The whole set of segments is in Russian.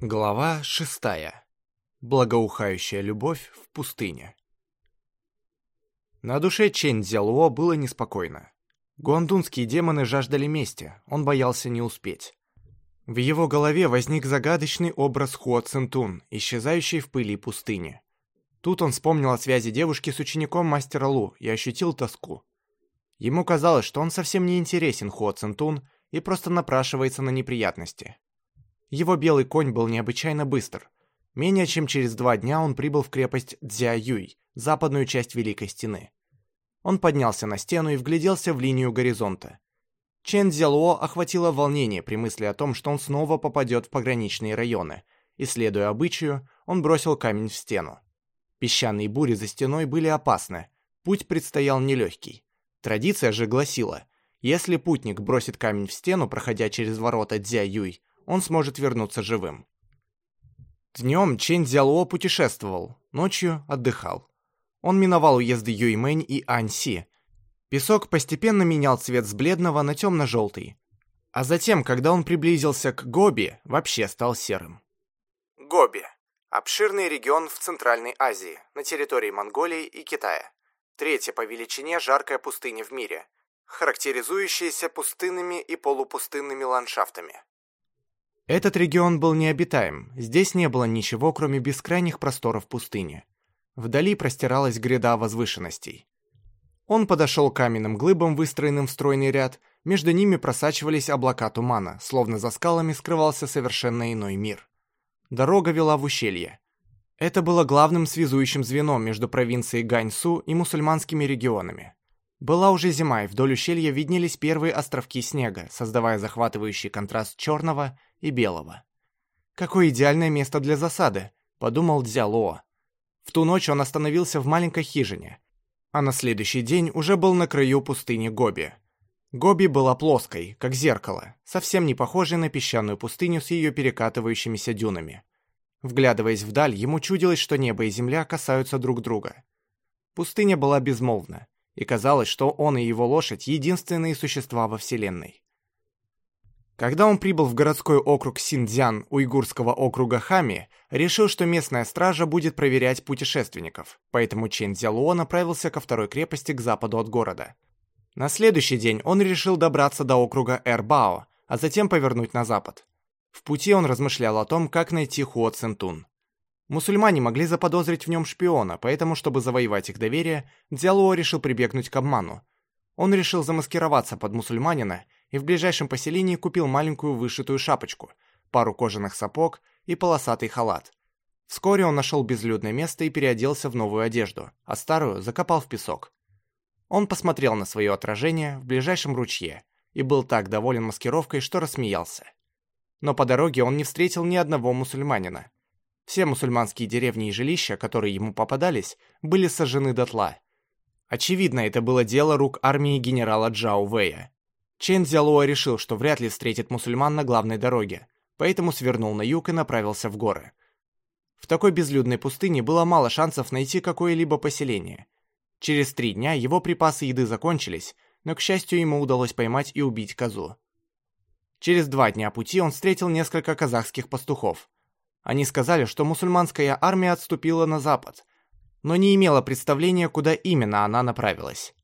Глава шестая. Благоухающая любовь в пустыне. На душе Чэнь Цзялуо было неспокойно. Гуандунские демоны жаждали мести, он боялся не успеть. В его голове возник загадочный образ Хуа Цинтун, исчезающий в пыли пустыни. Тут он вспомнил о связи девушки с учеником мастера Лу и ощутил тоску. Ему казалось, что он совсем не интересен Хуа Цинтун и просто напрашивается на неприятности. Его белый конь был необычайно быстр. Менее чем через два дня он прибыл в крепость Дзяюй, западную часть Великой Стены. Он поднялся на стену и вгляделся в линию горизонта. Чен Цзялуо охватило волнение при мысли о том, что он снова попадет в пограничные районы, и, следуя обычаю, он бросил камень в стену. Песчаные бури за стеной были опасны, путь предстоял нелегкий. Традиция же гласила, если путник бросит камень в стену, проходя через ворота Дзя-Юй, он сможет вернуться живым. Днем Чэнь Цзялуо путешествовал, ночью отдыхал. Он миновал уезды Юймэнь и Аньси. Песок постепенно менял цвет с бледного на темно-желтый. А затем, когда он приблизился к Гоби, вообще стал серым. Гоби – обширный регион в Центральной Азии, на территории Монголии и Китая. Третья по величине жаркая пустыня в мире, характеризующаяся пустынными и полупустынными ландшафтами. Этот регион был необитаем, здесь не было ничего, кроме бескрайних просторов пустыни. Вдали простиралась гряда возвышенностей. Он подошел к каменным глыбам, выстроенным в стройный ряд, между ними просачивались облака тумана, словно за скалами скрывался совершенно иной мир. Дорога вела в ущелье. Это было главным связующим звеном между провинцией Ганьсу и мусульманскими регионами. Была уже зима, и вдоль ущелья виднелись первые островки снега, создавая захватывающий контраст черного и белого. «Какое идеальное место для засады», — подумал Дзяло. В ту ночь он остановился в маленькой хижине, а на следующий день уже был на краю пустыни Гоби. Гоби была плоской, как зеркало, совсем не похожей на песчаную пустыню с ее перекатывающимися дюнами. Вглядываясь вдаль, ему чудилось, что небо и земля касаются друг друга. Пустыня была безмолвна, и казалось, что он и его лошадь — единственные существа во Вселенной. Когда он прибыл в городской округ Синдзян уйгурского округа Хами, решил, что местная стража будет проверять путешественников, поэтому Чен Цзялуо направился ко второй крепости к западу от города. На следующий день он решил добраться до округа Эрбао, а затем повернуть на запад. В пути он размышлял о том, как найти Хуо Центун. Мусульмане могли заподозрить в нем шпиона, поэтому, чтобы завоевать их доверие, Дзялуо решил прибегнуть к обману. Он решил замаскироваться под мусульманина и в ближайшем поселении купил маленькую вышитую шапочку, пару кожаных сапог и полосатый халат. Вскоре он нашел безлюдное место и переоделся в новую одежду, а старую закопал в песок. Он посмотрел на свое отражение в ближайшем ручье и был так доволен маскировкой, что рассмеялся. Но по дороге он не встретил ни одного мусульманина. Все мусульманские деревни и жилища, которые ему попадались, были сожжены дотла. Очевидно, это было дело рук армии генерала Джао Вэя. Чен Цзялуо решил, что вряд ли встретит мусульман на главной дороге, поэтому свернул на юг и направился в горы. В такой безлюдной пустыне было мало шансов найти какое-либо поселение. Через три дня его припасы еды закончились, но, к счастью, ему удалось поймать и убить козу. Через два дня пути он встретил несколько казахских пастухов. Они сказали, что мусульманская армия отступила на запад, но не имела представления, куда именно она направилась.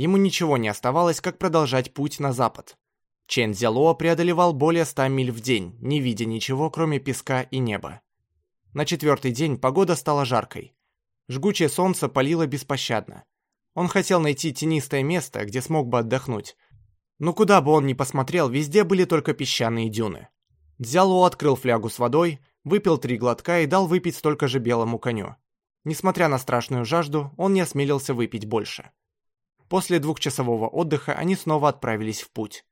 Ему ничего не оставалось, как продолжать путь на запад. Чен Зяло преодолевал более ста миль в день, не видя ничего, кроме песка и неба. На четвертый день погода стала жаркой. Жгучее солнце палило беспощадно. Он хотел найти тенистое место, где смог бы отдохнуть. Но куда бы он ни посмотрел, везде были только песчаные дюны. Дзяло открыл флягу с водой, выпил три глотка и дал выпить столько же белому коню. Несмотря на страшную жажду, он не осмелился выпить больше. После двухчасового отдыха они снова отправились в путь.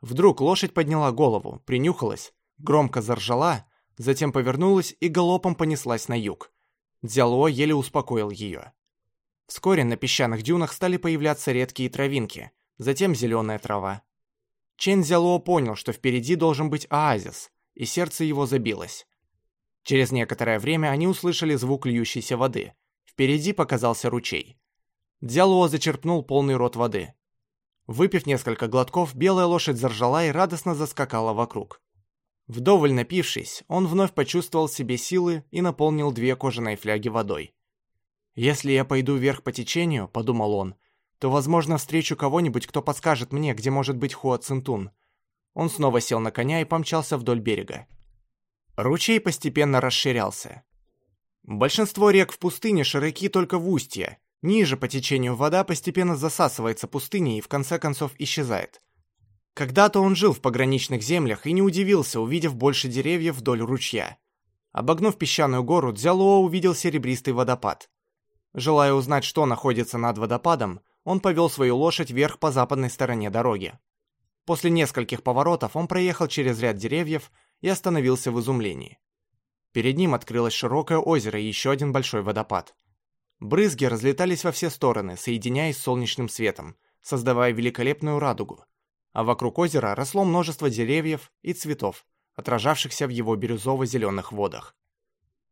Вдруг лошадь подняла голову, принюхалась, громко заржала, затем повернулась и галопом понеслась на юг. Дзяло еле успокоил ее. Вскоре на песчаных дюнах стали появляться редкие травинки, затем зеленая трава. Чен Зяло понял, что впереди должен быть оазис, и сердце его забилось. Через некоторое время они услышали звук льющейся воды. Впереди показался ручей. Дзялуо зачерпнул полный рот воды. Выпив несколько глотков, белая лошадь заржала и радостно заскакала вокруг. Вдоволь напившись, он вновь почувствовал себе силы и наполнил две кожаные фляги водой. «Если я пойду вверх по течению», — подумал он, то, возможно, встречу кого-нибудь, кто подскажет мне, где может быть Хуа Цинтун. Он снова сел на коня и помчался вдоль берега. Ручей постепенно расширялся. Большинство рек в пустыне широки только в устье. Ниже по течению вода постепенно засасывается пустыней и в конце концов исчезает. Когда-то он жил в пограничных землях и не удивился, увидев больше деревьев вдоль ручья. Обогнув песчаную гору, Дзялуо увидел серебристый водопад. Желая узнать, что находится над водопадом, он повел свою лошадь вверх по западной стороне дороги. После нескольких поворотов он проехал через ряд деревьев и остановился в изумлении. Перед ним открылось широкое озеро и еще один большой водопад. Брызги разлетались во все стороны, соединяясь с солнечным светом, создавая великолепную радугу. А вокруг озера росло множество деревьев и цветов, отражавшихся в его бирюзово-зеленых водах.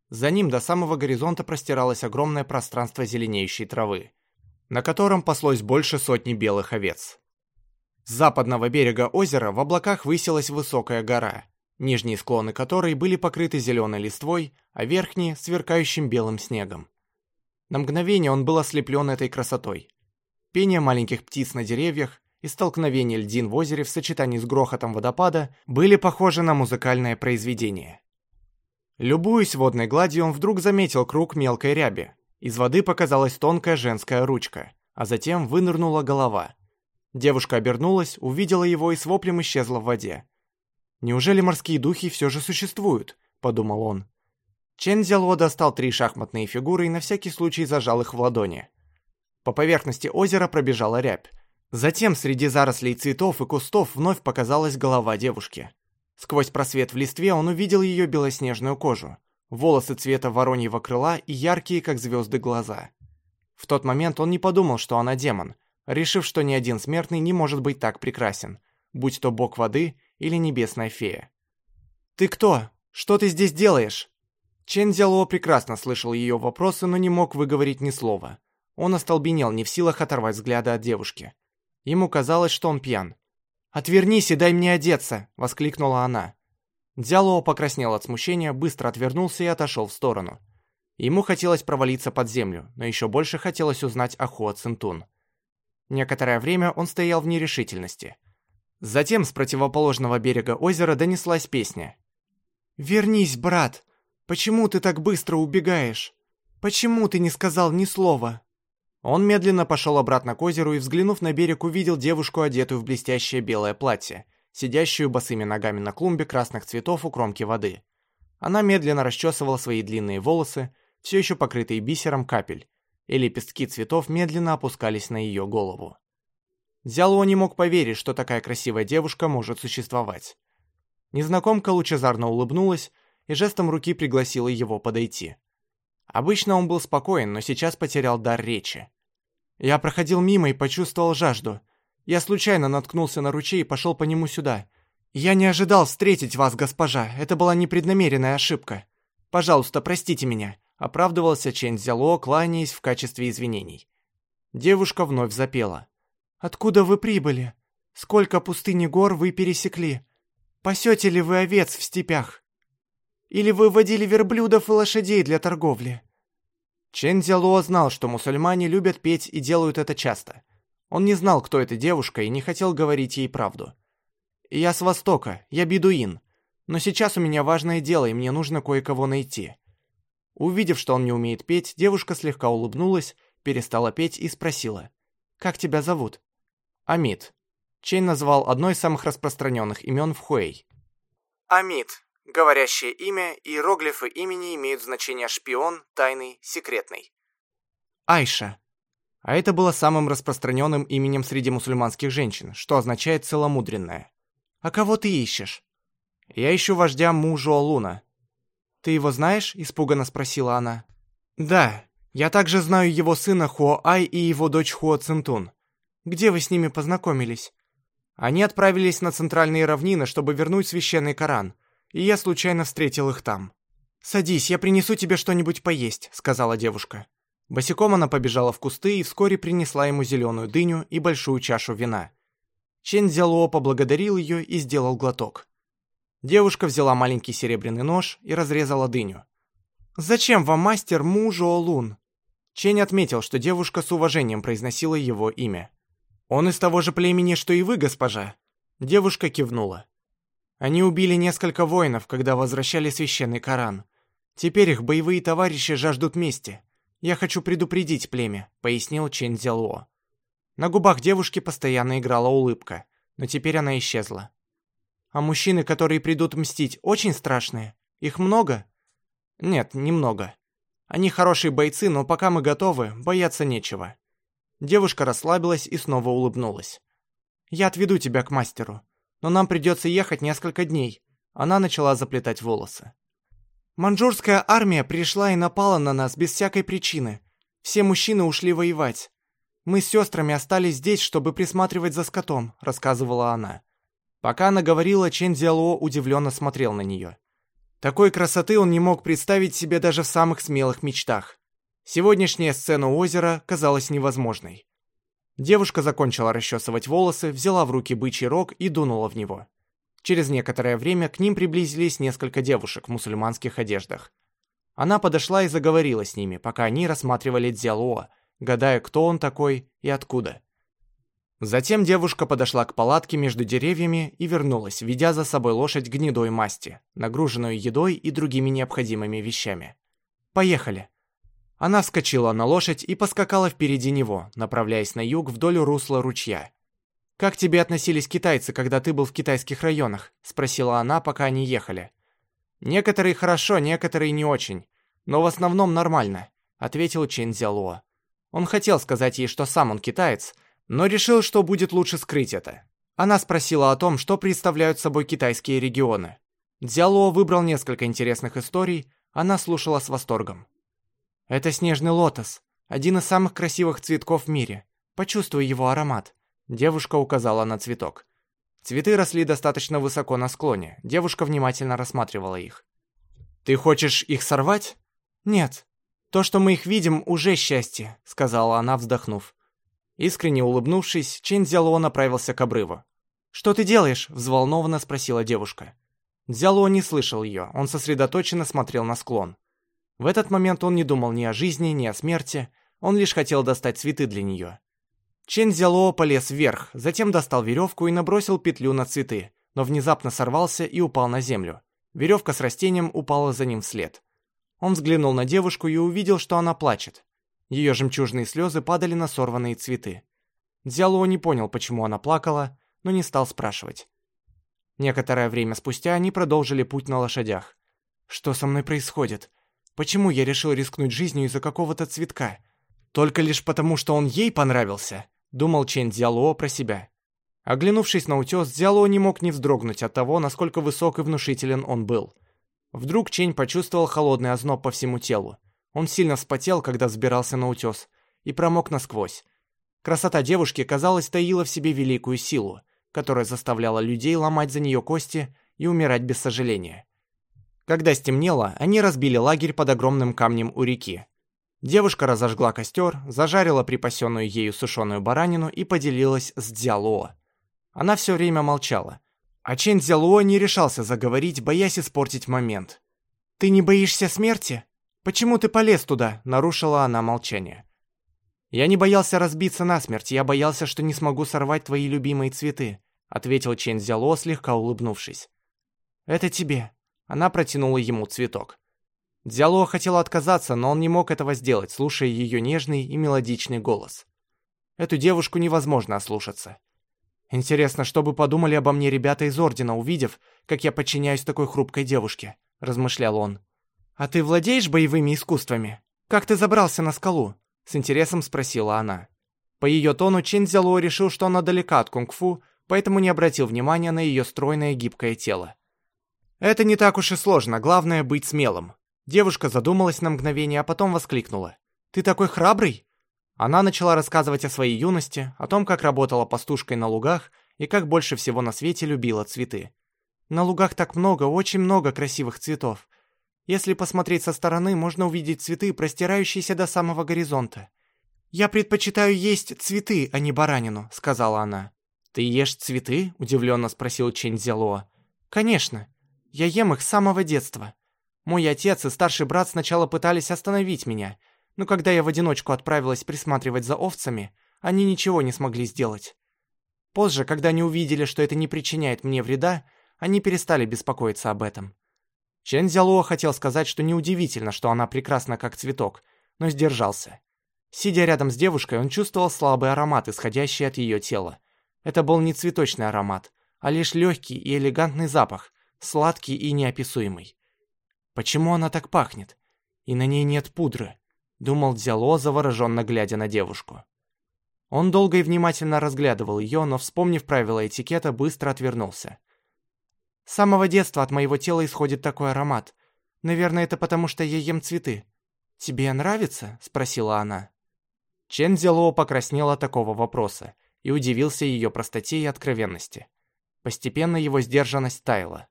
За ним до самого горизонта простиралось огромное пространство зеленеющей травы, на котором паслось больше сотни белых овец. С западного берега озера в облаках высилась высокая гора, нижние склоны которой были покрыты зеленой листвой, а верхние – сверкающим белым снегом. На мгновение он был ослеплен этой красотой. Пение маленьких птиц на деревьях и столкновение льдин в озере в сочетании с грохотом водопада были похожи на музыкальное произведение. Любуясь водной гладью, он вдруг заметил круг мелкой ряби. Из воды показалась тонкая женская ручка, а затем вынырнула голова. Девушка обернулась, увидела его и с воплем исчезла в воде. «Неужели морские духи все же существуют?» – подумал он. Чен Зяло достал три шахматные фигуры и на всякий случай зажал их в ладони. По поверхности озера пробежала рябь. Затем среди зарослей цветов и кустов вновь показалась голова девушки. Сквозь просвет в листве он увидел ее белоснежную кожу, волосы цвета вороньего крыла и яркие, как звезды, глаза. В тот момент он не подумал, что она демон, решив, что ни один смертный не может быть так прекрасен, будь то бог воды или небесная фея. «Ты кто? Что ты здесь делаешь?» Чен Зяло прекрасно слышал ее вопросы, но не мог выговорить ни слова. Он остолбенел, не в силах оторвать взгляда от девушки. Ему казалось, что он пьян. «Отвернись и дай мне одеться!» — воскликнула она. Дзяло покраснел от смущения, быстро отвернулся и отошел в сторону. Ему хотелось провалиться под землю, но еще больше хотелось узнать о Хуа Цинтун. Некоторое время он стоял в нерешительности — Затем с противоположного берега озера донеслась песня. «Вернись, брат! Почему ты так быстро убегаешь? Почему ты не сказал ни слова?» Он медленно пошел обратно к озеру и, взглянув на берег, увидел девушку, одетую в блестящее белое платье, сидящую босыми ногами на клумбе красных цветов у кромки воды. Она медленно расчесывала свои длинные волосы, все еще покрытые бисером капель, и лепестки цветов медленно опускались на ее голову. Зяло не мог поверить, что такая красивая девушка может существовать. Незнакомка лучезарно улыбнулась и жестом руки пригласила его подойти. Обычно он был спокоен, но сейчас потерял дар речи. Я проходил мимо и почувствовал жажду. Я случайно наткнулся на ручей и пошел по нему сюда. Я не ожидал встретить вас, госпожа. Это была непреднамеренная ошибка. Пожалуйста, простите меня, оправдывался Чен Зяло, кланяясь в качестве извинений. Девушка вновь запела. Откуда вы прибыли? Сколько пустыни гор вы пересекли? Пасете ли вы овец в степях? Или вы водили верблюдов и лошадей для торговли?» Чен Дзялуо знал, что мусульмане любят петь и делают это часто. Он не знал, кто эта девушка, и не хотел говорить ей правду. «Я с Востока, я бедуин. Но сейчас у меня важное дело, и мне нужно кое-кого найти». Увидев, что он не умеет петь, девушка слегка улыбнулась, перестала петь и спросила. «Как тебя зовут?» Амид. Чейн назвал одно из самых распространенных имен в Хуэй. Амид. Говорящее имя и иероглифы имени имеют значение шпион, тайный, секретный. Айша. А это было самым распространенным именем среди мусульманских женщин, что означает целомудренная. «А кого ты ищешь?» «Я ищу вождя Мужу Луна». «Ты его знаешь?» – испуганно спросила она. «Да, я также знаю его сына Хуо Ай и его дочь Хуо Цинтун. Где вы с ними познакомились?» Они отправились на центральные равнины, чтобы вернуть священный Коран, и я случайно встретил их там. «Садись, я принесу тебе что-нибудь поесть», — сказала девушка. Босиком она побежала в кусты и вскоре принесла ему зеленую дыню и большую чашу вина. Чен Зялуо поблагодарил ее и сделал глоток. Девушка взяла маленький серебряный нож и разрезала дыню. «Зачем вам мастер мужу Олун?» Чень отметил, что девушка с уважением произносила его имя. «Он из того же племени, что и вы, госпожа?» Девушка кивнула. Они убили несколько воинов, когда возвращали священный Коран. Теперь их боевые товарищи жаждут мести. Я хочу предупредить племя», — пояснил Чен Зялуо. На губах девушки постоянно играла улыбка, но теперь она исчезла. «А мужчины, которые придут мстить, очень страшные? Их много?» «Нет, немного. Они хорошие бойцы, но пока мы готовы, бояться нечего». Девушка расслабилась и снова улыбнулась. «Я отведу тебя к мастеру, но нам придется ехать несколько дней». Она начала заплетать волосы. Манчжурская армия пришла и напала на нас без всякой причины. Все мужчины ушли воевать. Мы с сестрами остались здесь, чтобы присматривать за скотом», — рассказывала она. Пока она говорила, Чен Дзяло удивленно смотрел на нее. Такой красоты он не мог представить себе даже в самых смелых мечтах. Сегодняшняя сцена озера казалась невозможной. Девушка закончила расчесывать волосы, взяла в руки бычий рог и дунула в него. Через некоторое время к ним приблизились несколько девушек в мусульманских одеждах. Она подошла и заговорила с ними, пока они рассматривали Дзялуо, гадая, кто он такой и откуда. Затем девушка подошла к палатке между деревьями и вернулась, ведя за собой лошадь гнедой масти, нагруженную едой и другими необходимыми вещами. «Поехали!» Она вскочила на лошадь и поскакала впереди него, направляясь на юг вдоль русла ручья. «Как тебе относились китайцы, когда ты был в китайских районах?» – спросила она, пока они ехали. «Некоторые хорошо, некоторые не очень, но в основном нормально», – ответил Чен Зялуо. Он хотел сказать ей, что сам он китаец, но решил, что будет лучше скрыть это. Она спросила о том, что представляют собой китайские регионы. Дзялуо выбрал несколько интересных историй, она слушала с восторгом. «Это снежный лотос, один из самых красивых цветков в мире. Почувствуй его аромат. Девушка указала на цветок. Цветы росли достаточно высоко на склоне. Девушка внимательно рассматривала их. «Ты хочешь их сорвать?» «Нет. То, что мы их видим, уже счастье», — сказала она, вздохнув. Искренне улыбнувшись, Чен Дзяло направился к обрыву. «Что ты делаешь?» — взволнованно спросила девушка. Дзяло не слышал ее, он сосредоточенно смотрел на склон. В этот момент он не думал ни о жизни, ни о смерти, он лишь хотел достать цветы для нее. Чен Зялоо полез вверх, затем достал веревку и набросил петлю на цветы, но внезапно сорвался и упал на землю. Веревка с растением упала за ним вслед. Он взглянул на девушку и увидел, что она плачет. Ее жемчужные слезы падали на сорванные цветы. Дзялоо не понял, почему она плакала, но не стал спрашивать. Некоторое время спустя они продолжили путь на лошадях. «Что со мной происходит? Почему я решил рискнуть жизнью из-за какого-то цветка? Только лишь потому, что он ей понравился?» думал Чен Дзяло про себя. Оглянувшись на утес, Дзяло не мог не вздрогнуть от того, насколько высок и внушителен он был. Вдруг Чень почувствовал холодный озноб по всему телу. Он сильно вспотел, когда взбирался на утес, и промок насквозь. Красота девушки, казалось, таила в себе великую силу, которая заставляла людей ломать за нее кости и умирать без сожаления. Когда стемнело, они разбили лагерь под огромным камнем у реки. Девушка разожгла костер, зажарила припасенную ею сушеную баранину и поделилась с Дзялуо. Она все время молчала. А Чен Дзялуо не решался заговорить, боясь испортить момент. «Ты не боишься смерти? Почему ты полез туда?» – нарушила она молчание. «Я не боялся разбиться насмерть, я боялся, что не смогу сорвать твои любимые цветы», – ответил Чен Дзялуо, слегка улыбнувшись. «Это тебе». Она протянула ему цветок. Дзяло хотел отказаться, но он не мог этого сделать, слушая ее нежный и мелодичный голос. Эту девушку невозможно ослушаться. Интересно, что бы подумали обо мне ребята из Ордена, увидев, как я подчиняюсь такой хрупкой девушке, размышлял он. А ты владеешь боевыми искусствами? Как ты забрался на скалу? С интересом спросила она. По ее тону Чин Цзяло решил, что она далека от кунг-фу, поэтому не обратил внимания на ее стройное гибкое тело. Это не так уж и сложно, главное быть смелым. Девушка задумалась на мгновение, а потом воскликнула. «Ты такой храбрый?» Она начала рассказывать о своей юности, о том, как работала пастушкой на лугах и как больше всего на свете любила цветы. На лугах так много, очень много красивых цветов. Если посмотреть со стороны, можно увидеть цветы, простирающиеся до самого горизонта. «Я предпочитаю есть цветы, а не баранину», — сказала она. «Ты ешь цветы?» — удивленно спросил Чэнь. «Конечно. Я ем их с самого детства. Мой отец и старший брат сначала пытались остановить меня, но когда я в одиночку отправилась присматривать за овцами, они ничего не смогли сделать. Позже, когда они увидели, что это не причиняет мне вреда, они перестали беспокоиться об этом. Чен Зялуо хотел сказать, что неудивительно, что она прекрасна как цветок, но сдержался. Сидя рядом с девушкой, он чувствовал слабый аромат, исходящий от ее тела. Это был не цветочный аромат, а лишь легкий и элегантный запах, сладкий и неописуемый. Почему она так пахнет? И на ней нет пудры, думал Дзяло, завороженно глядя на девушку. Он долго и внимательно разглядывал ее, но, вспомнив правила этикета, быстро отвернулся. С самого детства от моего тела исходит такой аромат. Наверное, это потому, что я ем цветы. Тебе нравится? спросила она. Чен Зело покраснел от такого вопроса и удивился ее простоте и откровенности. Постепенно его сдержанность таяла.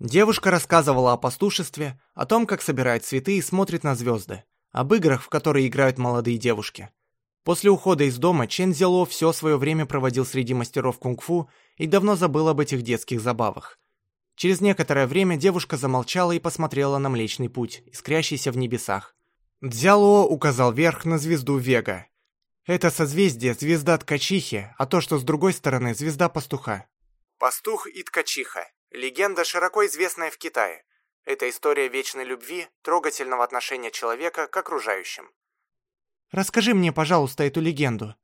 Девушка рассказывала о пастушестве, о том, как собирает цветы и смотрит на звезды, об играх, в которые играют молодые девушки. После ухода из дома Чен Зело все свое время проводил среди мастеров кунг-фу и давно забыл об этих детских забавах. Через некоторое время девушка замолчала и посмотрела на Млечный Путь, искрящийся в небесах. Дзяло указал вверх на звезду Вега. Это созвездие – звезда Ткачихи, а то, что с другой стороны – звезда Пастуха. Пастух и Ткачиха – легенда, широко известная в Китае. Это история вечной любви, трогательного отношения человека к окружающим. «Расскажи мне, пожалуйста, эту легенду».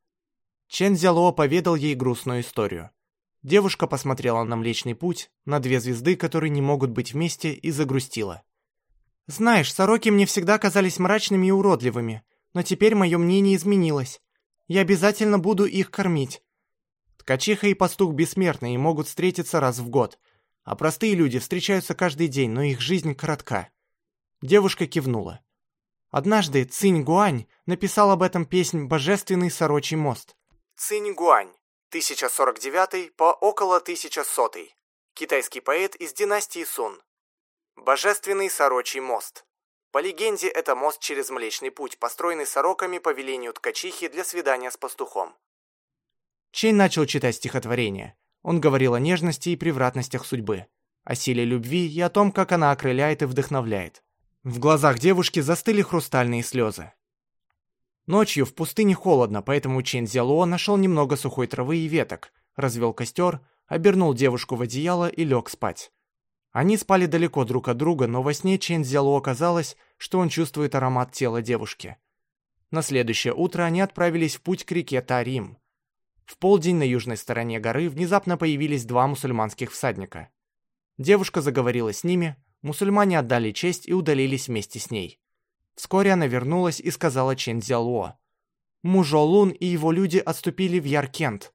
Чен Зяло поведал ей грустную историю. Девушка посмотрела на Млечный Путь, на две звезды, которые не могут быть вместе, и загрустила. Знаешь, сороки мне всегда казались мрачными и уродливыми, но теперь мое мнение изменилось. Я обязательно буду их кормить. Ткачиха и пастух и могут встретиться раз в год, а простые люди встречаются каждый день, но их жизнь коротка. Девушка кивнула. Однажды Цинь Гуань написал об этом песнь «Божественный сорочий мост». Цинь Гуань, 1049 по около 1100. Китайский поэт из династии Сун, Божественный Сорочий мост. По легенде, это мост через Млечный Путь, построенный сороками по велению ткачихи для свидания с пастухом. Чейн начал читать стихотворение. Он говорил о нежности и превратностях судьбы, о силе любви и о том, как она окрыляет и вдохновляет. В глазах девушки застыли хрустальные слезы. Ночью в пустыне холодно, поэтому Чен Зялуо нашел немного сухой травы и веток, развел костер, обернул девушку в одеяло и лег спать. Они спали далеко друг от друга, но во сне Чен Зялу оказалось, что он чувствует аромат тела девушки. На следующее утро они отправились в путь к реке Тарим. В полдень на южной стороне горы внезапно появились два мусульманских всадника. Девушка заговорила с ними, мусульмане отдали честь и удалились вместе с ней. Вскоре она вернулась и сказала Чен Зялуо. Мужолун и его люди отступили в Яркент.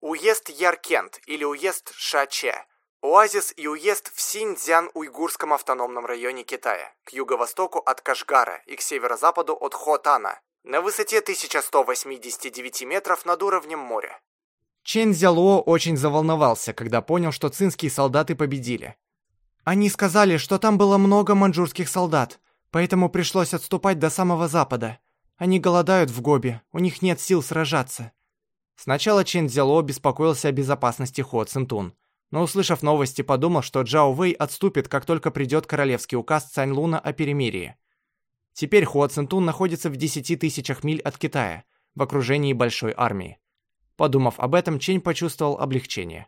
Уезд Яркент или уезд Шаче Оазис и уезд в Синьцзян-Уйгурском автономном районе Китая, к юго-востоку от Кашгара и к северо-западу от Хотана, на высоте 1189 метров над уровнем моря. Чен Зялуо очень заволновался, когда понял, что цинские солдаты победили. Они сказали, что там было много маньчжурских солдат, поэтому пришлось отступать до самого запада. Они голодают в Гобе, у них нет сил сражаться. Сначала Чен Зялуо беспокоился о безопасности Хо Цинтун, но, услышав новости, подумал, что Джао Вэй отступит, как только придет королевский указ Цань Луна о перемирии. Теперь Хуа Цинтун находится в 10 тысячах миль от Китая, в окружении большой армии. Подумав об этом, Чень почувствовал облегчение.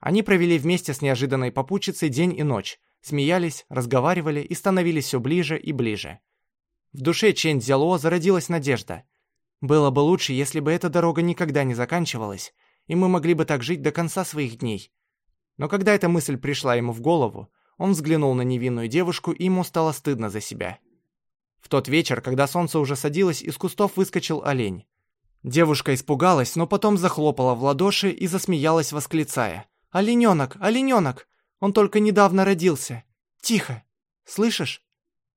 Они провели вместе с неожиданной попутчицей день и ночь, смеялись, разговаривали и становились все ближе и ближе. В душе Чень Дзяло зародилась надежда. Было бы лучше, если бы эта дорога никогда не заканчивалась, и мы могли бы так жить до конца своих дней. Но когда эта мысль пришла ему в голову, он взглянул на невинную девушку, и ему стало стыдно за себя. В тот вечер, когда солнце уже садилось, из кустов выскочил олень. Девушка испугалась, но потом захлопала в ладоши и засмеялась, восклицая. «Олененок! Олененок! Он только недавно родился! Тихо! Слышишь?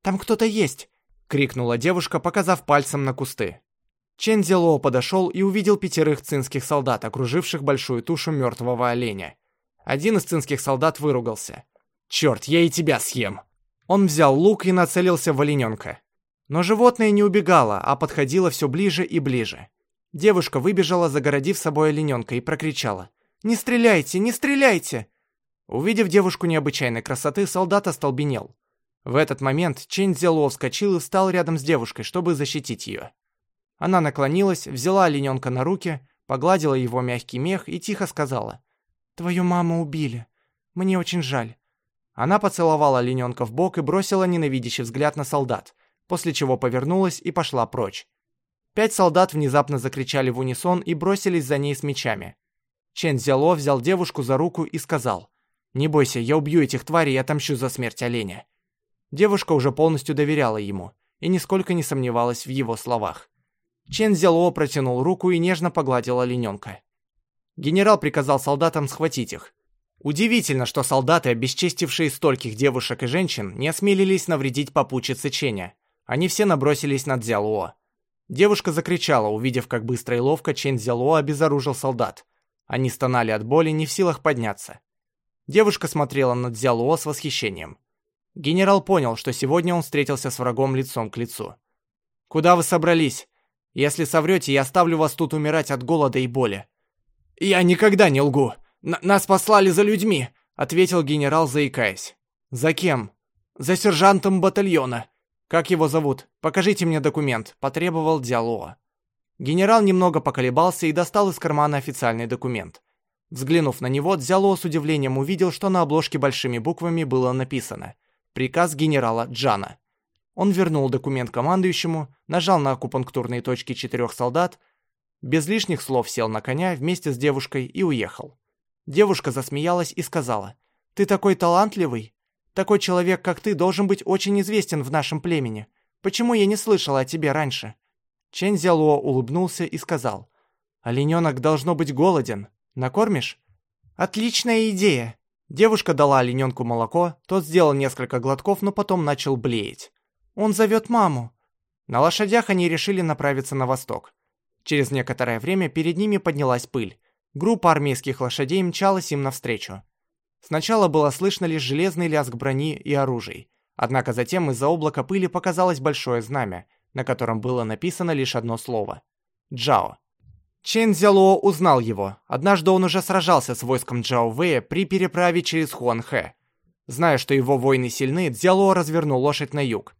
Там кто-то есть!» — крикнула девушка, показав пальцем на кусты. Чен Зело подошел и увидел пятерых цинских солдат, окруживших большую тушу мертвого оленя. Один из цинских солдат выругался. «Черт, я и тебя съем!» Он взял лук и нацелился в олененка. Но животное не убегало, а подходило все ближе и ближе. Девушка выбежала, загородив собой олененка, и прокричала. «Не стреляйте, не стреляйте!» Увидев девушку необычайной красоты, солдат остолбенел. В этот момент Чэнь Зело вскочил и встал рядом с девушкой, чтобы защитить ее. Она наклонилась, взяла олененка на руки, погладила его мягкий мех и тихо сказала. «Твою маму убили. Мне очень жаль». Она поцеловала олененка в бок и бросила ненавидящий взгляд на солдат, после чего повернулась и пошла прочь. Пять солдат внезапно закричали в унисон и бросились за ней с мечами. Чен Зяло взял девушку за руку и сказал, «Не бойся, я убью этих тварей и отомщу за смерть оленя». Девушка уже полностью доверяла ему и нисколько не сомневалась в его словах. Чен Зяло протянул руку и нежно погладил олененка. Генерал приказал солдатам схватить их. Удивительно, что солдаты, обесчестившие стольких девушек и женщин, не осмелились навредить попутчице Ченя. Они все набросились на Дзялуо. Девушка закричала, увидев, как быстро и ловко Чен Дзялуо обезоружил солдат. Они стонали от боли, не в силах подняться. Девушка смотрела на Дзялуо с восхищением. Генерал понял, что сегодня он встретился с врагом лицом к лицу. «Куда вы собрались? Если соврете, я оставлю вас тут умирать от голода и боли». «Я никогда не лгу. Н нас послали за людьми», — ответил генерал, заикаясь. «За кем?» «За сержантом батальона». «Как его зовут? Покажите мне документ», — потребовал Диалоа. Генерал немного поколебался и достал из кармана официальный документ. Взглянув на него, Дзяло с удивлением увидел, что на обложке большими буквами было написано «Приказ генерала Джана». Он вернул документ командующему, нажал на акупунктурные точки четырех солдат, без лишних слов сел на коня вместе с девушкой и уехал. Девушка засмеялась и сказала, «Ты такой талантливый. Такой человек, как ты, должен быть очень известен в нашем племени. Почему я не слышала о тебе раньше?» Чен Зяло улыбнулся и сказал, «Олененок должно быть голоден. Накормишь?» «Отличная идея!» Девушка дала олененку молоко, тот сделал несколько глотков, но потом начал блеять. Он зовет маму». На лошадях они решили направиться на восток. Через некоторое время перед ними поднялась пыль. Группа армейских лошадей мчалась им навстречу. Сначала было слышно лишь железный лязг брони и оружий. Однако затем из-за облака пыли показалось большое знамя, на котором было написано лишь одно слово – «Джао». Чен Зяло узнал его. Однажды он уже сражался с войском Джао Вэя при переправе через Хуанхэ. Зная, что его воины сильны, Дзяло развернул лошадь на юг.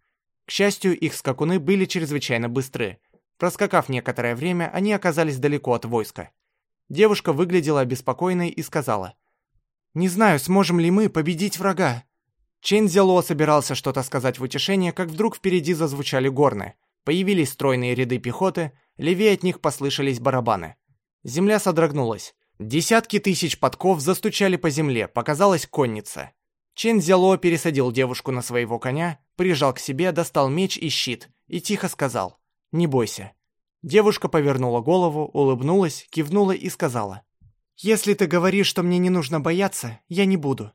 К счастью, их скакуны были чрезвычайно быстры. Проскакав некоторое время, они оказались далеко от войска. Девушка выглядела обеспокоенной и сказала, «Не знаю, сможем ли мы победить врага». Чен Зело собирался что-то сказать в утешение, как вдруг впереди зазвучали горны. Появились стройные ряды пехоты, левее от них послышались барабаны. Земля содрогнулась. Десятки тысяч подков застучали по земле, показалась конница. Чен Зяло пересадил девушку на своего коня, прижал к себе, достал меч и щит и тихо сказал «Не бойся». Девушка повернула голову, улыбнулась, кивнула и сказала «Если ты говоришь, что мне не нужно бояться, я не буду».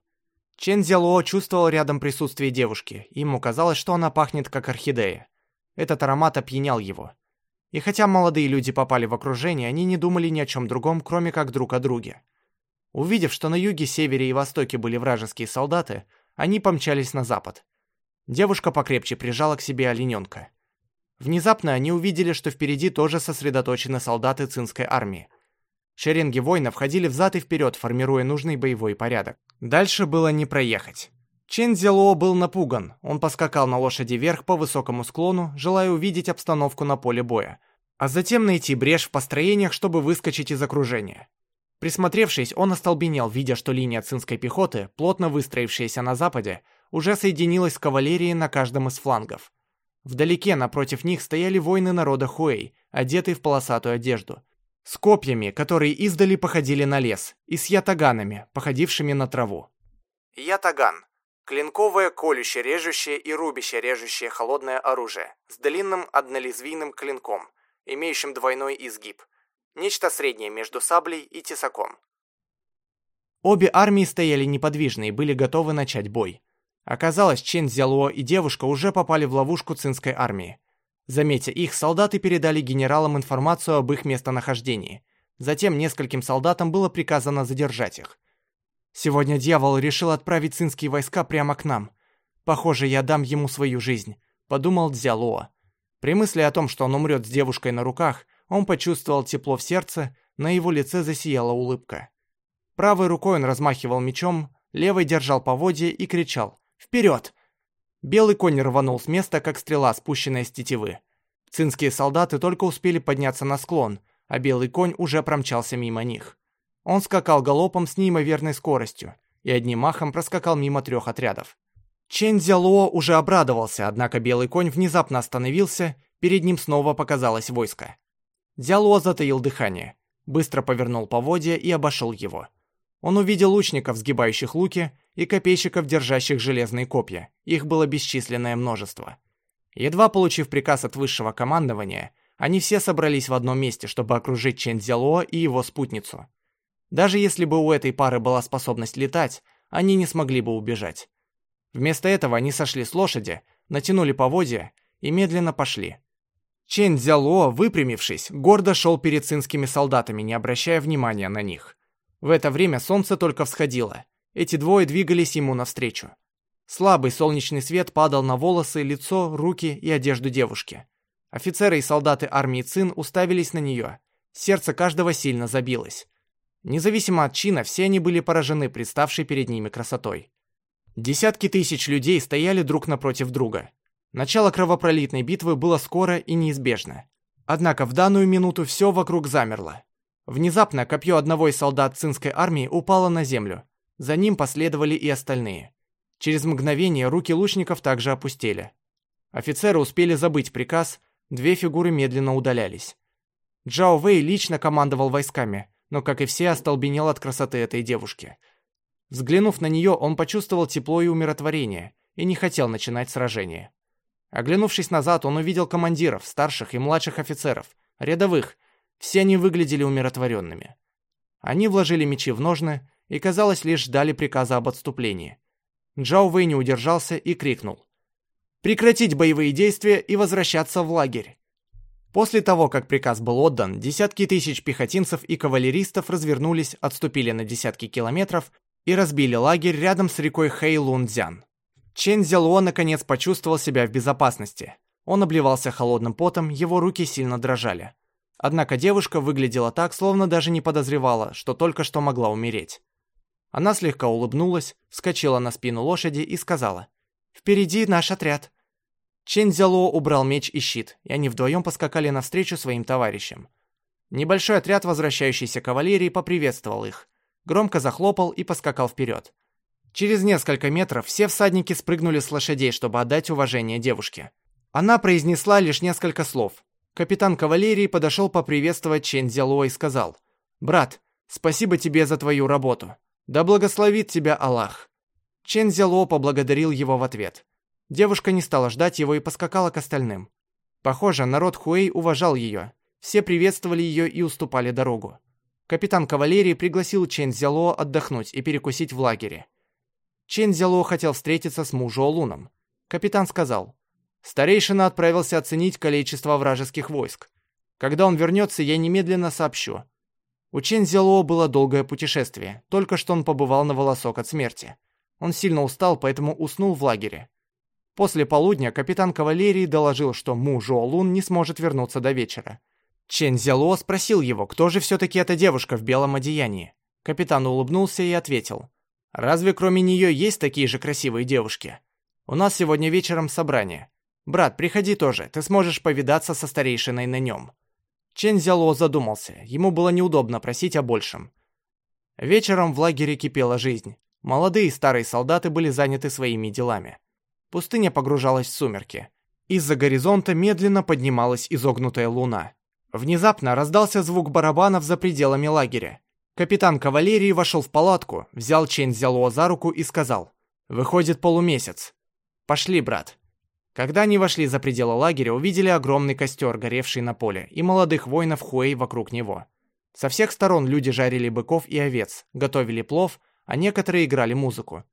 Чен Зяло чувствовал рядом присутствие девушки, ему казалось, что она пахнет как орхидея. Этот аромат опьянял его. И хотя молодые люди попали в окружение, они не думали ни о чем другом, кроме как друг о друге. Увидев, что на юге, севере и востоке были вражеские солдаты, они помчались на запад. Девушка покрепче прижала к себе олененка. Внезапно они увидели, что впереди тоже сосредоточены солдаты цинской армии. Шеренги воинов ходили взад и вперед, формируя нужный боевой порядок. Дальше было не проехать. Чен Зело был напуган. Он поскакал на лошади вверх по высокому склону, желая увидеть обстановку на поле боя, а затем найти брешь в построениях, чтобы выскочить из окружения. Присмотревшись, он остолбенел, видя, что линия цинской пехоты, плотно выстроившаяся на западе, уже соединилась с кавалерией на каждом из флангов. Вдалеке напротив них стояли воины народа Хуэй, одетые в полосатую одежду, с копьями, которые издали походили на лес, и с ятаганами, походившими на траву. Ятаган – клинковое, колюще-режущее и рубяще-режущее холодное оружие с длинным однолезвийным клинком, имеющим двойной изгиб – Нечто среднее между саблей и тесаком. Обе армии стояли неподвижно и были готовы начать бой. Оказалось, Чен Зялуо и девушка уже попали в ловушку цинской армии. Заметя их, солдаты передали генералам информацию об их местонахождении. Затем нескольким солдатам было приказано задержать их. «Сегодня дьявол решил отправить цинские войска прямо к нам. Похоже, я дам ему свою жизнь», — подумал Дзялуо. При мысли о том, что он умрет с девушкой на руках, он почувствовал тепло в сердце, на его лице засияла улыбка. Правой рукой он размахивал мечом, левой держал поводья и кричал «Вперед!». Белый конь рванул с места, как стрела, спущенная с тетивы. Цинские солдаты только успели подняться на склон, а белый конь уже промчался мимо них. Он скакал галопом с неимоверной скоростью и одним махом проскакал мимо трех отрядов. Чен Дзялуо уже обрадовался, однако белый конь внезапно остановился, перед ним снова показалось войско. Дзялуо затаил дыхание, быстро повернул поводья и обошел его. Он увидел лучников, сгибающих луки, и копейщиков, держащих железные копья. Их было бесчисленное множество. Едва получив приказ от высшего командования, они все собрались в одном месте, чтобы окружить Цзяло и его спутницу. Даже если бы у этой пары была способность летать, они не смогли бы убежать. Вместо этого они сошли с лошади, натянули поводья и медленно пошли. Цзяло, выпрямившись, гордо шел перед цинскими солдатами, не обращая внимания на них. В это время солнце только всходило. Эти двое двигались ему навстречу. Слабый солнечный свет падал на волосы, лицо, руки и одежду девушки. Офицеры и солдаты армии Цин уставились на нее. Сердце каждого сильно забилось. Независимо от чина, все они были поражены представшей перед ними красотой. Десятки тысяч людей стояли друг напротив друга. Начало кровопролитной битвы было скоро и неизбежно. Однако в данную минуту все вокруг замерло. Внезапно копье одного из солдат цинской армии упало на землю. За ним последовали и остальные. Через мгновение руки лучников также опустели. Офицеры успели забыть приказ, две фигуры медленно удалялись. Джао Вэй лично командовал войсками, но, как и все, остолбенел от красоты этой девушки. Взглянув на нее, он почувствовал тепло и умиротворение и не хотел начинать сражение. Оглянувшись назад, он увидел командиров, старших и младших офицеров, рядовых, все они выглядели умиротворенными. Они вложили мечи в ножны и, казалось, лишь ждали приказа об отступлении. Джао Вэй не удержался и крикнул. «Прекратить боевые действия и возвращаться в лагерь!» После того, как приказ был отдан, десятки тысяч пехотинцев и кавалеристов развернулись, отступили на десятки километров и разбили лагерь рядом с рекой Хэйлунцзян. Чен Зялуо наконец почувствовал себя в безопасности. Он обливался холодным потом, его руки сильно дрожали. Однако девушка выглядела так, словно даже не подозревала, что только что могла умереть. Она слегка улыбнулась, вскочила на спину лошади и сказала «Впереди наш отряд». Чен Зяло убрал меч и щит, и они вдвоем поскакали навстречу своим товарищам. Небольшой отряд возвращающейся кавалерии поприветствовал их, громко захлопал и поскакал вперед. Через несколько метров все всадники спрыгнули с лошадей, чтобы отдать уважение девушке. Она произнесла лишь несколько слов, Капитан кавалерии подошел поприветствовать Чен Зяло и сказал, «Брат, спасибо тебе за твою работу. Да благословит тебя Аллах». Чен Зяло поблагодарил его в ответ. Девушка не стала ждать его и поскакала к остальным. Похоже, народ Хуэй уважал ее. Все приветствовали ее и уступали дорогу. Капитан кавалерии пригласил Чен Зяло отдохнуть и перекусить в лагере. Чен Зяло хотел встретиться с мужем Луном. Капитан сказал, Старейшина отправился оценить количество вражеских войск. Когда он вернется, я немедленно сообщу. У Чен Зяло было долгое путешествие, только что он побывал на волосок от смерти. Он сильно устал, поэтому уснул в лагере. После полудня капитан кавалерии доложил, что Му Жоолун не сможет вернуться до вечера. Чен спросил его, кто же все-таки эта девушка в белом одеянии. Капитан улыбнулся и ответил, «Разве кроме нее есть такие же красивые девушки? У нас сегодня вечером собрание. «Брат, приходи тоже, ты сможешь повидаться со старейшиной на нем». Чен Зяло задумался, ему было неудобно просить о большем. Вечером в лагере кипела жизнь. Молодые и старые солдаты были заняты своими делами. Пустыня погружалась в сумерки. Из-за горизонта медленно поднималась изогнутая луна. Внезапно раздался звук барабанов за пределами лагеря. Капитан кавалерии вошел в палатку, взял Чен Зяло за руку и сказал, «Выходит полумесяц. Пошли, брат». Когда они вошли за пределы лагеря, увидели огромный костер, горевший на поле, и молодых воинов Хуэй вокруг него. Со всех сторон люди жарили быков и овец, готовили плов, а некоторые играли музыку.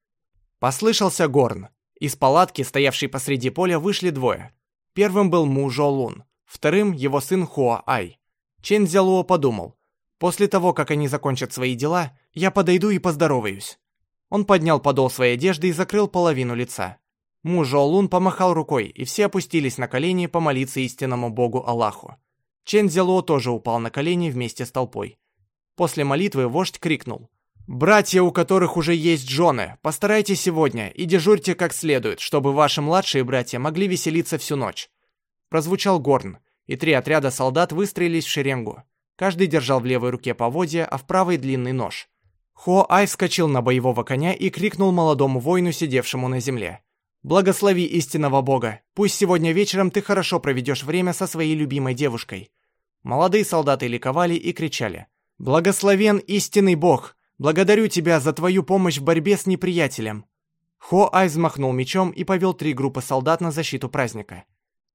Послышался горн. Из палатки, стоявшей посреди поля, вышли двое. Первым был Му Жо Лун, вторым его сын Хуа Ай. Чен Цзялуо подумал, после того, как они закончат свои дела, я подойду и поздороваюсь. Он поднял подол своей одежды и закрыл половину лица. Муж Олун помахал рукой, и все опустились на колени помолиться истинному богу Аллаху. Чен Зело тоже упал на колени вместе с толпой. После молитвы вождь крикнул. Братья, у которых уже есть жены, постарайтесь сегодня и дежурьте как следует, чтобы ваши младшие братья могли веселиться всю ночь. Прозвучал горн, и три отряда солдат выстроились в шеренгу. Каждый держал в левой руке поводья, а в правой длинный нож. Хо Ай вскочил на боевого коня и крикнул молодому воину, сидевшему на земле. «Благослови истинного Бога! Пусть сегодня вечером ты хорошо проведешь время со своей любимой девушкой!» Молодые солдаты ликовали и кричали. «Благословен истинный Бог! Благодарю тебя за твою помощь в борьбе с неприятелем!» Хо Ай взмахнул мечом и повел три группы солдат на защиту праздника.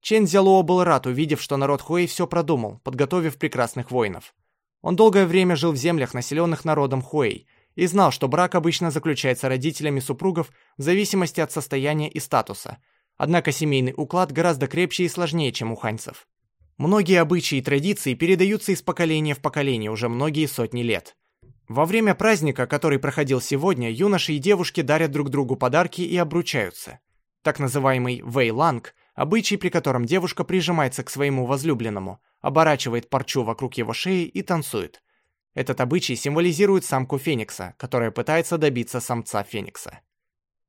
Чен Зялуо был рад, увидев, что народ Хуэй все продумал, подготовив прекрасных воинов. Он долгое время жил в землях, населенных народом Хуэй, и знал, что брак обычно заключается родителями супругов в зависимости от состояния и статуса. Однако семейный уклад гораздо крепче и сложнее, чем у ханьцев. Многие обычаи и традиции передаются из поколения в поколение уже многие сотни лет. Во время праздника, который проходил сегодня, юноши и девушки дарят друг другу подарки и обручаются. Так называемый вейланг – обычай, при котором девушка прижимается к своему возлюбленному, оборачивает парчу вокруг его шеи и танцует. Этот обычай символизирует самку Феникса, которая пытается добиться самца Феникса.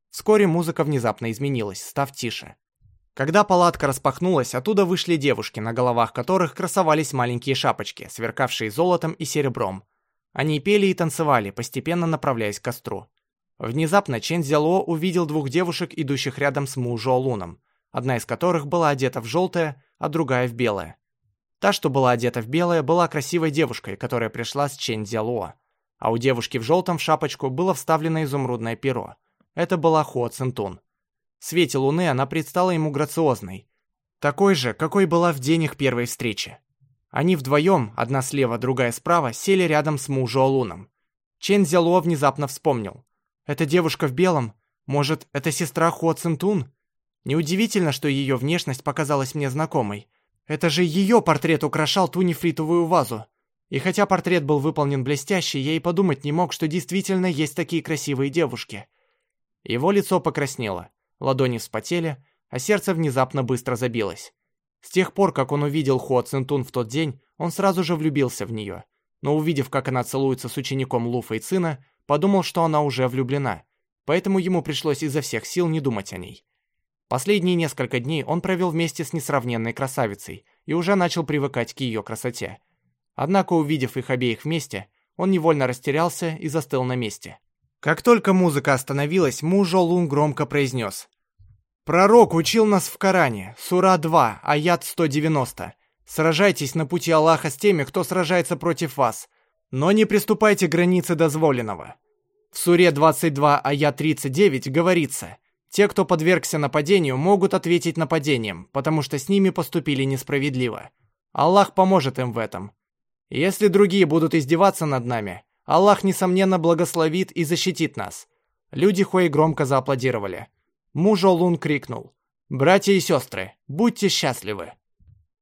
Вскоре музыка внезапно изменилась, став тише. Когда палатка распахнулась, оттуда вышли девушки, на головах которых красовались маленькие шапочки, сверкавшие золотом и серебром, они пели и танцевали, постепенно направляясь к костру. Внезапно Чен Зяло увидел двух девушек, идущих рядом с Му Жо одна из которых была одета в желтое, а другая в белое. Та, что была одета в белое, была красивой девушкой, которая пришла с Чен Зяло, а у девушки в желтом в шапочку было вставлено изумрудное перо. Это была Хуо Цинтун. В свете луны она предстала ему грациозной, такой же, какой была в день их первой встречи. Они вдвоем, одна слева, другая справа, сели рядом с Му Жоолуном. Чен Зяло внезапно вспомнил. «Эта девушка в белом? Может, это сестра Хуо Цинтун? Неудивительно, что ее внешность показалась мне знакомой. Это же ее портрет украшал ту нефритовую вазу. И хотя портрет был выполнен блестяще, я и подумать не мог, что действительно есть такие красивые девушки». Его лицо покраснело, ладони вспотели, а сердце внезапно быстро забилось. С тех пор, как он увидел Хуа Цинтун в тот день, он сразу же влюбился в нее. Но увидев, как она целуется с учеником Луфа и Цина, подумал, что она уже влюблена. Поэтому ему пришлось изо всех сил не думать о ней. Последние несколько дней он провел вместе с несравненной красавицей и уже начал привыкать к ее красоте. Однако, увидев их обеих вместе, он невольно растерялся и застыл на месте. Как только музыка остановилась, Му Жолун громко произнес Пророк учил нас в Коране, Сура 2, аят 190. Сражайтесь на пути Аллаха с теми, кто сражается против вас, но не приступайте к границе дозволенного. В Суре 22, аят 39 говорится, те, кто подвергся нападению, могут ответить нападением, потому что с ними поступили несправедливо. Аллах поможет им в этом. Если другие будут издеваться над нами, Аллах, несомненно, благословит и защитит нас. Люди Хуэй громко зааплодировали. Мужо Лун крикнул. «Братья и сестры, будьте счастливы!»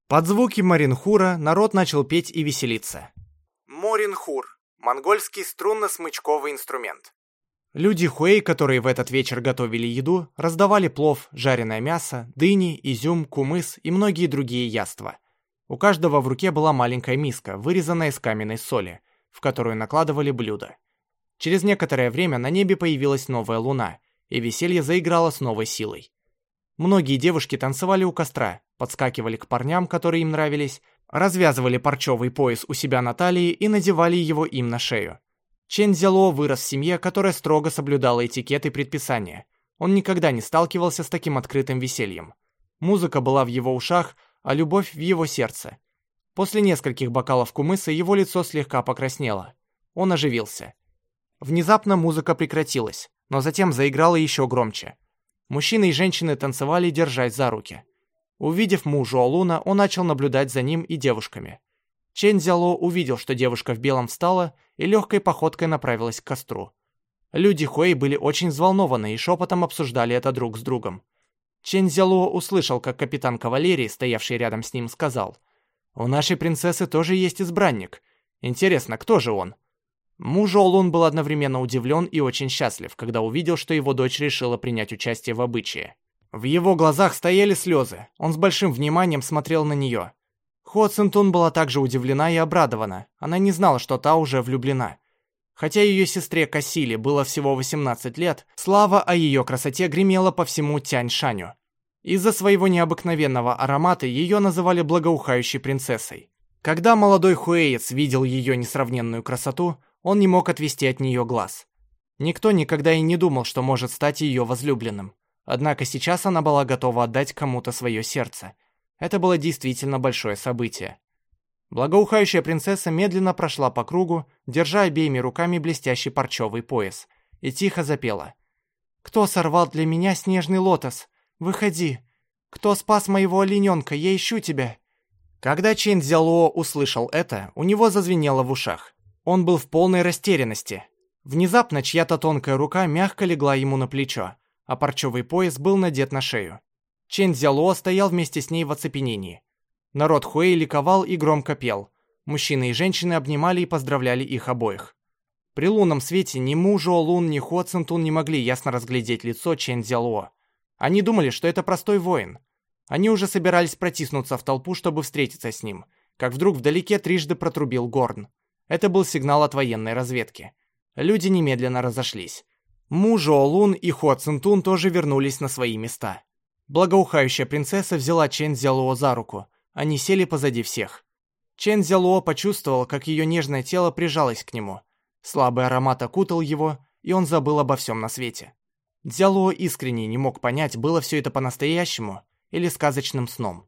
Под звуки Маринхура народ начал петь и веселиться. Моринхур – монгольский струнно-смычковый инструмент. Люди Хуэй, которые в этот вечер готовили еду, раздавали плов, жареное мясо, дыни, изюм, кумыс и многие другие яства. У каждого в руке была маленькая миска, вырезанная из каменной соли, в которую накладывали блюда. Через некоторое время на небе появилась новая луна, и веселье заиграло с новой силой. Многие девушки танцевали у костра, подскакивали к парням, которые им нравились, развязывали парчевый пояс у себя на талии и надевали его им на шею. Чен Зяло вырос в семье, которая строго соблюдала этикет и предписания. Он никогда не сталкивался с таким открытым весельем. Музыка была в его ушах, а любовь в его сердце. После нескольких бокалов кумыса его лицо слегка покраснело. Он оживился. Внезапно музыка прекратилась но затем заиграла еще громче. Мужчины и женщины танцевали, держась за руки. Увидев мужу Олуна, он начал наблюдать за ним и девушками. Чен Зяло увидел, что девушка в белом встала и легкой походкой направилась к костру. Люди Хуэй были очень взволнованы и шепотом обсуждали это друг с другом. Чен Зяло услышал, как капитан кавалерии, стоявший рядом с ним, сказал, «У нашей принцессы тоже есть избранник. Интересно, кто же он?» Муж Олун был одновременно удивлен и очень счастлив, когда увидел, что его дочь решила принять участие в обычае. В его глазах стояли слезы, он с большим вниманием смотрел на нее. Хо Цинтун была также удивлена и обрадована, она не знала, что та уже влюблена. Хотя ее сестре Кассиле было всего 18 лет, слава о ее красоте гремела по всему Тяньшаню. Из-за своего необыкновенного аромата ее называли благоухающей принцессой. Когда молодой хуэец видел ее несравненную красоту, он не мог отвести от нее глаз. Никто никогда и не думал, что может стать ее возлюбленным. Однако сейчас она была готова отдать кому-то свое сердце. Это было действительно большое событие. Благоухающая принцесса медленно прошла по кругу, держа обеими руками блестящий парчевый пояс, и тихо запела. «Кто сорвал для меня снежный лотос? Выходи! Кто спас моего олененка? Я ищу тебя!» Когда Чейн Цзялуо услышал это, у него зазвенело в ушах. Он был в полной растерянности. Внезапно чья-то тонкая рука мягко легла ему на плечо, а парчевый пояс был надет на шею. Чен Цзялуо стоял вместе с ней в оцепенении. Народ Хуэй ликовал и громко пел. Мужчины и женщины обнимали и поздравляли их обоих. При лунном свете ни Му Жо Лун, ни Хо Цинтун не могли ясно разглядеть лицо Чен Цзялуо. Они думали, что это простой воин. Они уже собирались протиснуться в толпу, чтобы встретиться с ним, как вдруг вдалеке трижды протрубил горн. Это был сигнал от военной разведки. Люди немедленно разошлись. Му Жо Лун и Хо Цинтун тоже вернулись на свои места. Благоухающая принцесса взяла Чен Цзялуо за руку – они сели позади всех. Чен Зялуо почувствовал, как ее нежное тело прижалось к нему. Слабый аромат окутал его, и он забыл обо всем на свете. Дзялуо искренне не мог понять, было все это по-настоящему или сказочным сном.